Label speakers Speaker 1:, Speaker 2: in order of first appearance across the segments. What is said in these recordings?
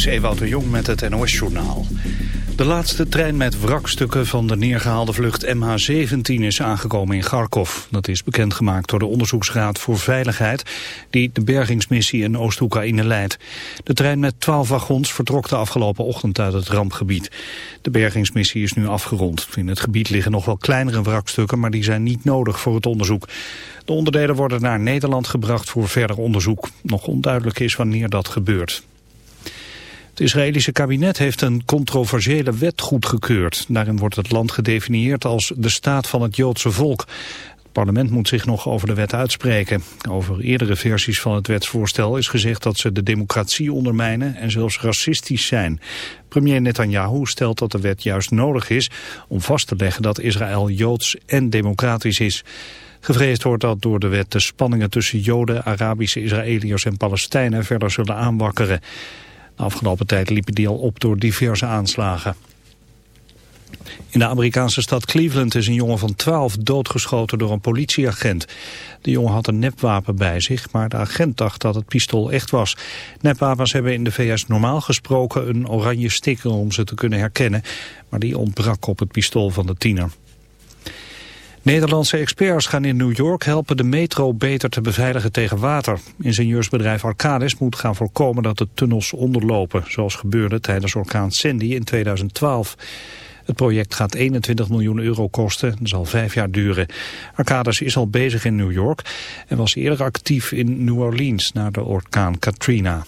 Speaker 1: is Ewout de Jong met het NOS-journaal. De laatste trein met wrakstukken van de neergehaalde vlucht MH17 is aangekomen in Kharkov. Dat is bekendgemaakt door de Onderzoeksraad voor Veiligheid... die de bergingsmissie in Oost-Oekraïne leidt. De trein met 12 wagons vertrok de afgelopen ochtend uit het rampgebied. De bergingsmissie is nu afgerond. In het gebied liggen nog wel kleinere wrakstukken... maar die zijn niet nodig voor het onderzoek. De onderdelen worden naar Nederland gebracht voor verder onderzoek. Nog onduidelijk is wanneer dat gebeurt. Het Israëlische kabinet heeft een controversiële wet goedgekeurd. Daarin wordt het land gedefinieerd als de staat van het Joodse volk. Het parlement moet zich nog over de wet uitspreken. Over eerdere versies van het wetsvoorstel is gezegd dat ze de democratie ondermijnen en zelfs racistisch zijn. Premier Netanyahu stelt dat de wet juist nodig is om vast te leggen dat Israël Joods en democratisch is. Gevreesd wordt dat door de wet de spanningen tussen Joden, Arabische Israëliërs en Palestijnen verder zullen aanwakkeren. Afgelopen tijd liepen die al op door diverse aanslagen. In de Amerikaanse stad Cleveland is een jongen van 12 doodgeschoten door een politieagent. De jongen had een nepwapen bij zich, maar de agent dacht dat het pistool echt was. Nepwapens hebben in de VS normaal gesproken een oranje sticker om ze te kunnen herkennen, maar die ontbrak op het pistool van de tiener. Nederlandse experts gaan in New York helpen de metro beter te beveiligen tegen water. Ingenieursbedrijf Arcadis moet gaan voorkomen dat de tunnels onderlopen, zoals gebeurde tijdens orkaan Sandy in 2012. Het project gaat 21 miljoen euro kosten en zal vijf jaar duren. Arcadis is al bezig in New York en was eerder actief in New Orleans na de orkaan Katrina.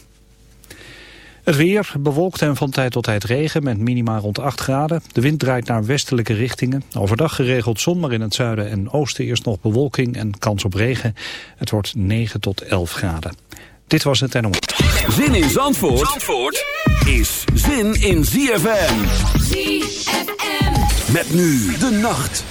Speaker 1: Het weer bewolkt en van tijd tot tijd regen met minima rond 8 graden. De wind draait naar westelijke richtingen. Overdag geregeld zon, maar in het zuiden en oosten eerst nog bewolking en kans op regen. Het wordt 9 tot 11 graden. Dit was het NOS.
Speaker 2: Zin in Zandvoort, Zandvoort is zin in ZFM. ZFM. Met nu de nacht.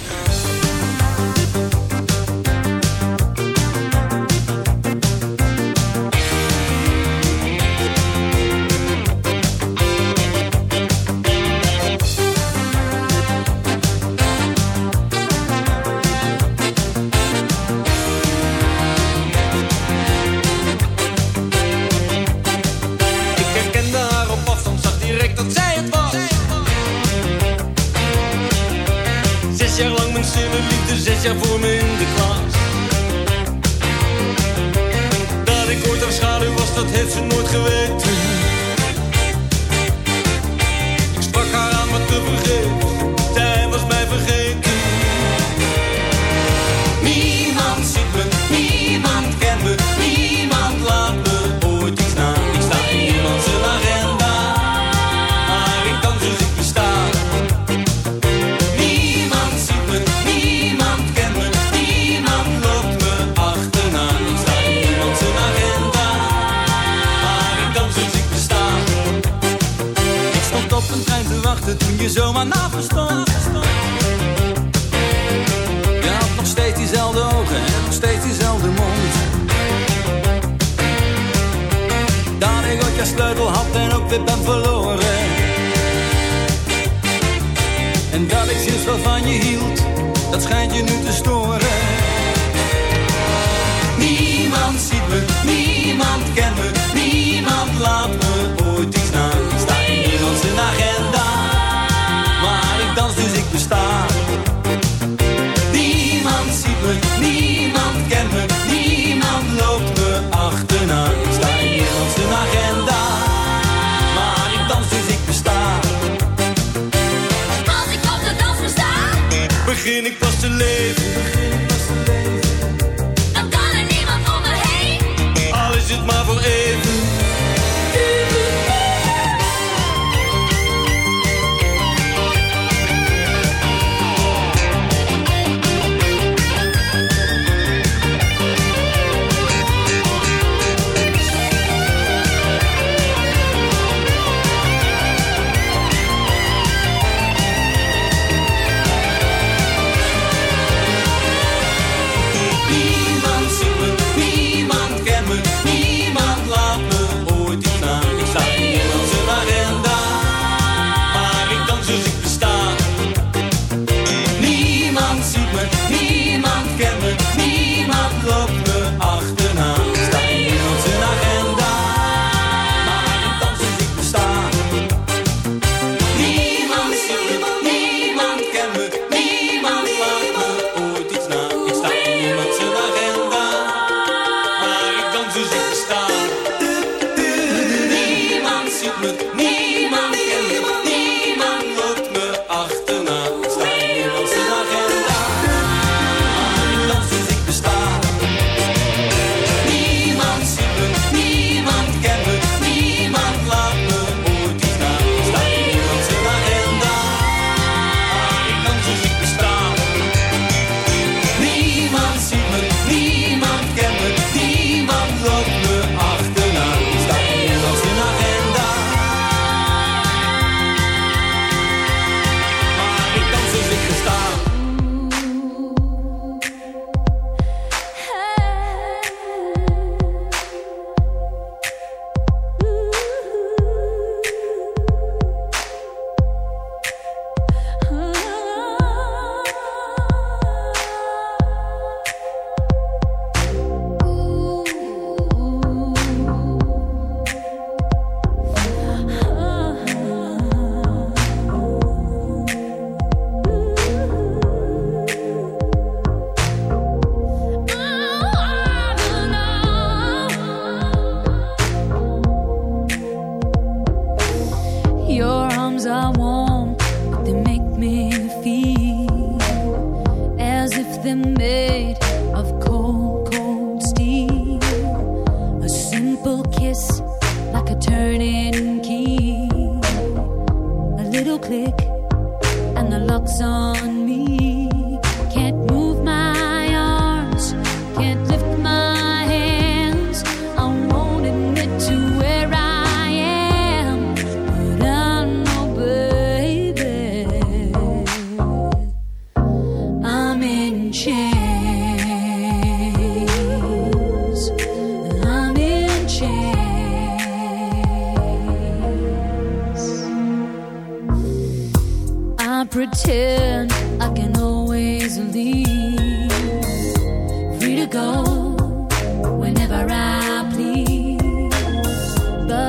Speaker 3: Я дежавю love.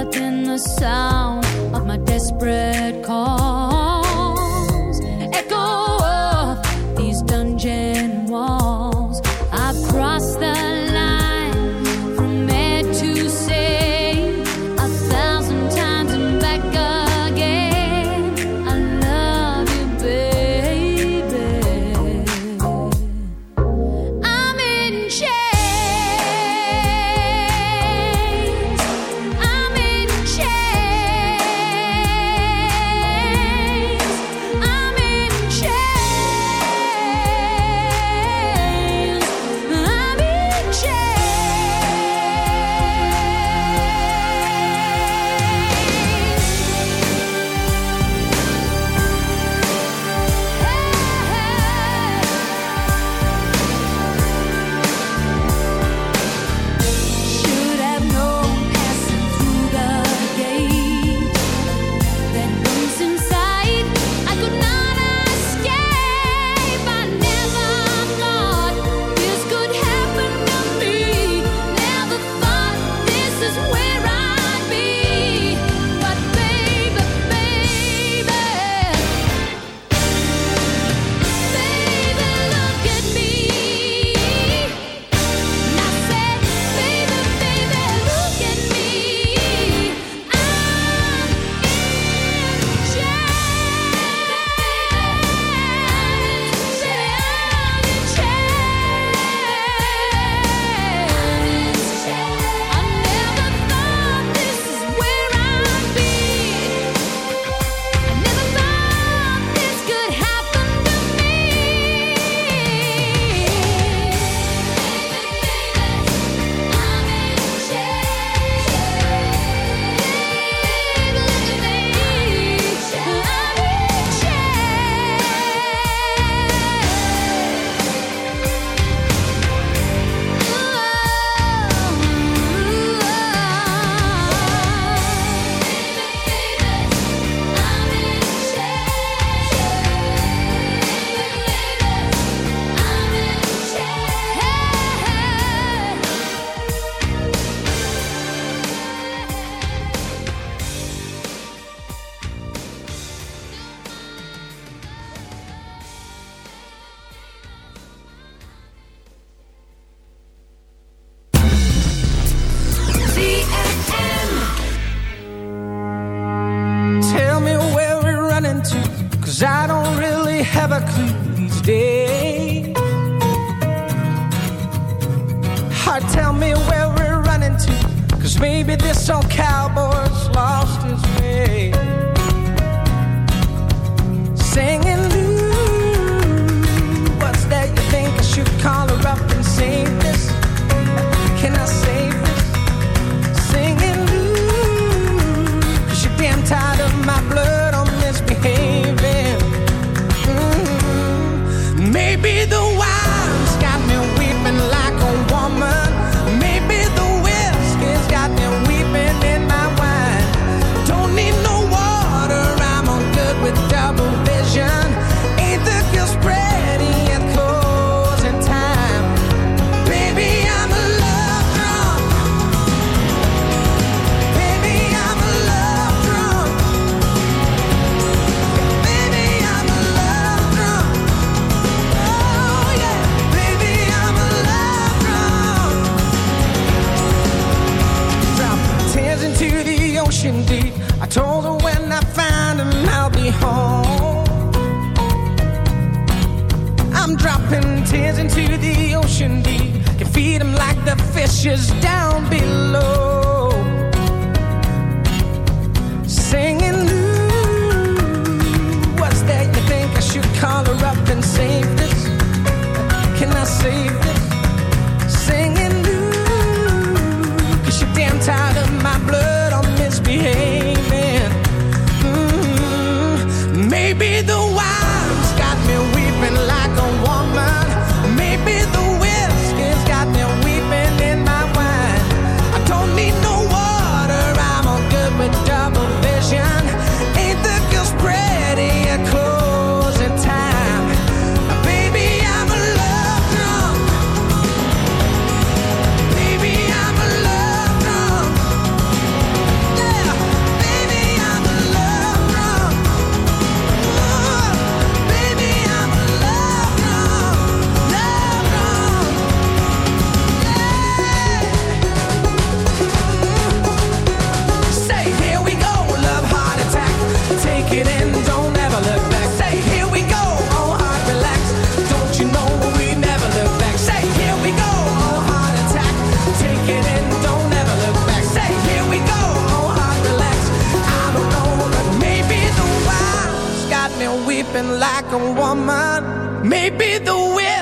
Speaker 3: But then the sound of my desperate calls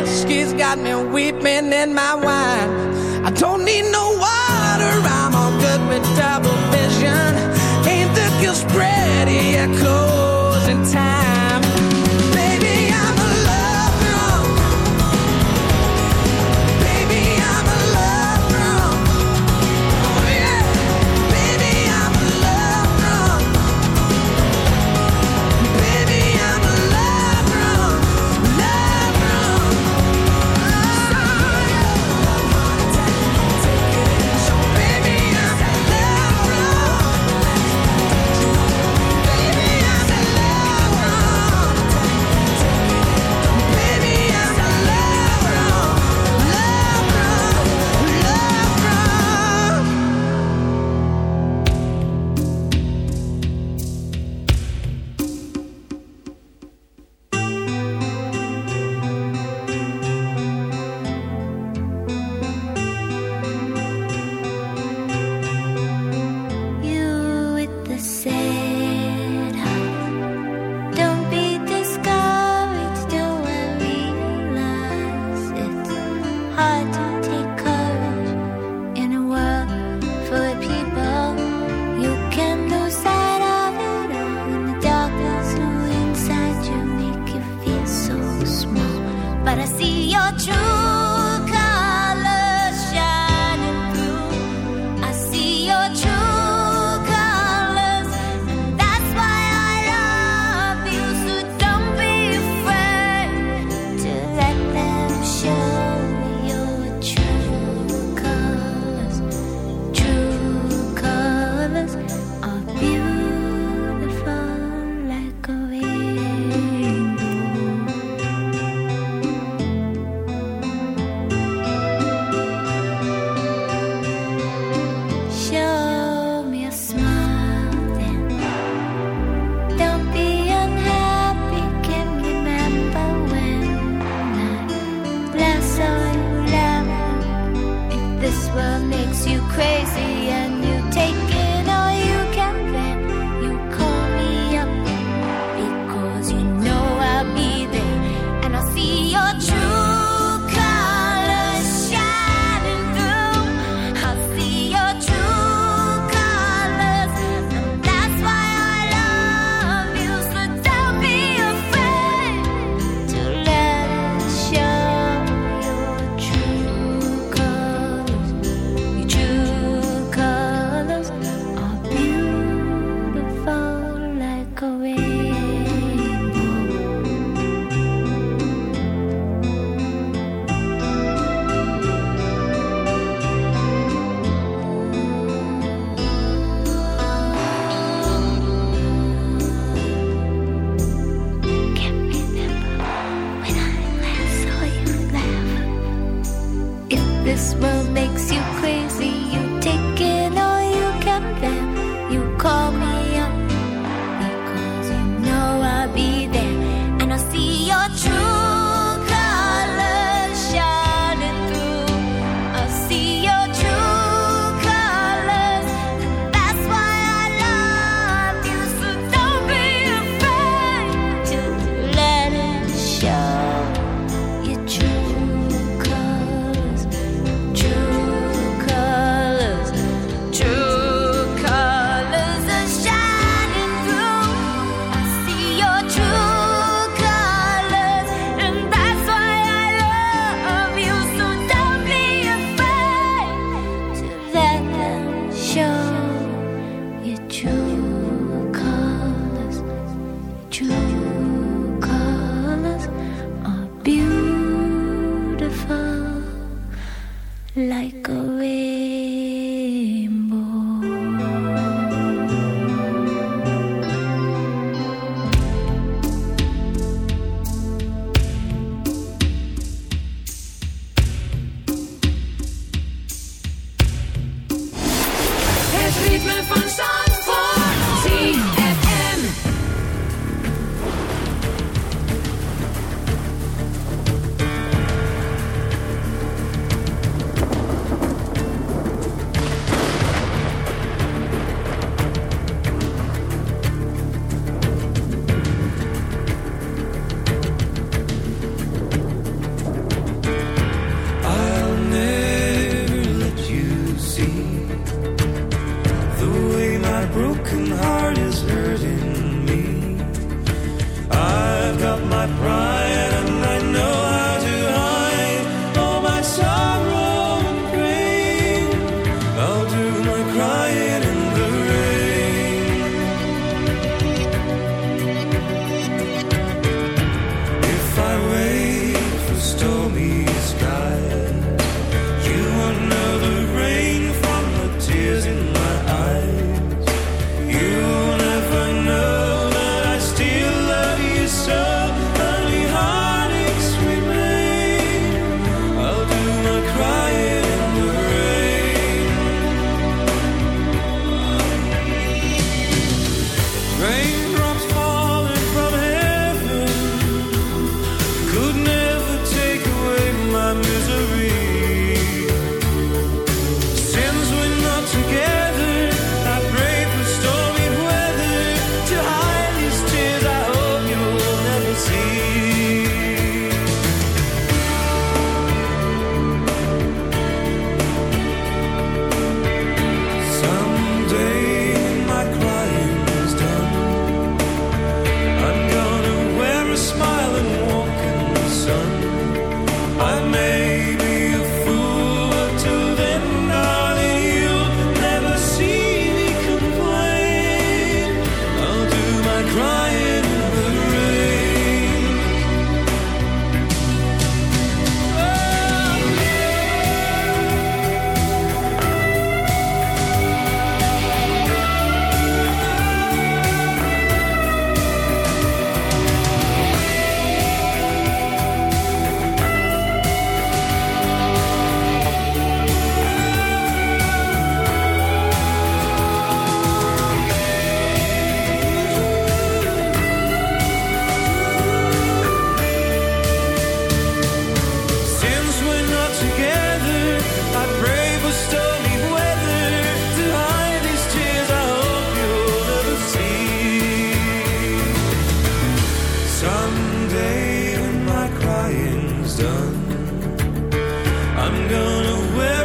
Speaker 4: Whiskey's got me weeping in my wine. I
Speaker 5: don't need no water. I'm all good with double vision. Ain't the guilt spread? Yeah, close.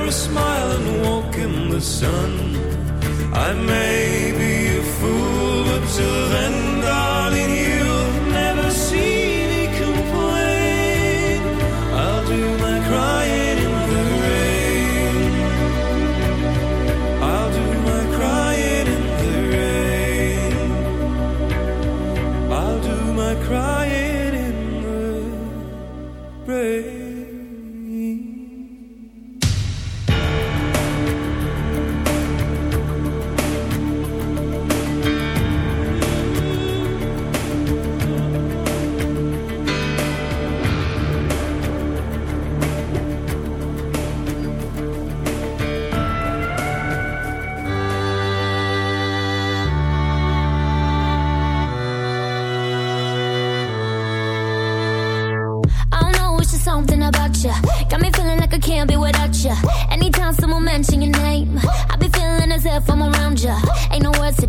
Speaker 5: a
Speaker 6: smile and
Speaker 7: walk in the sun. I may be a fool, but till then.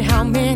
Speaker 4: how many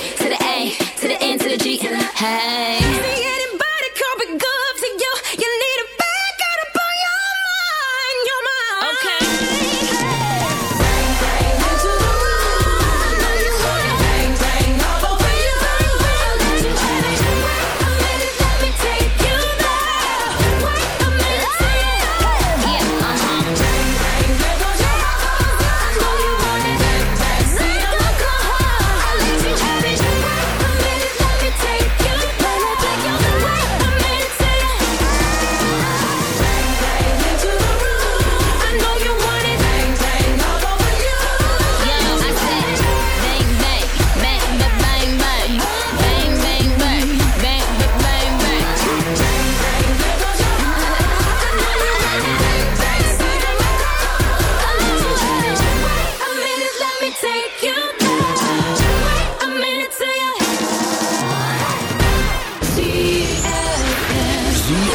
Speaker 8: Hey.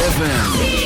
Speaker 3: ZFM.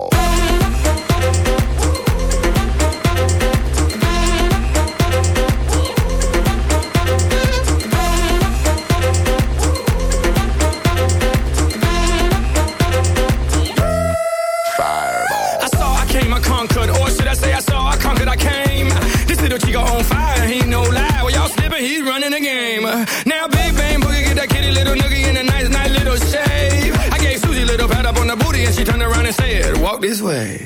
Speaker 9: Way.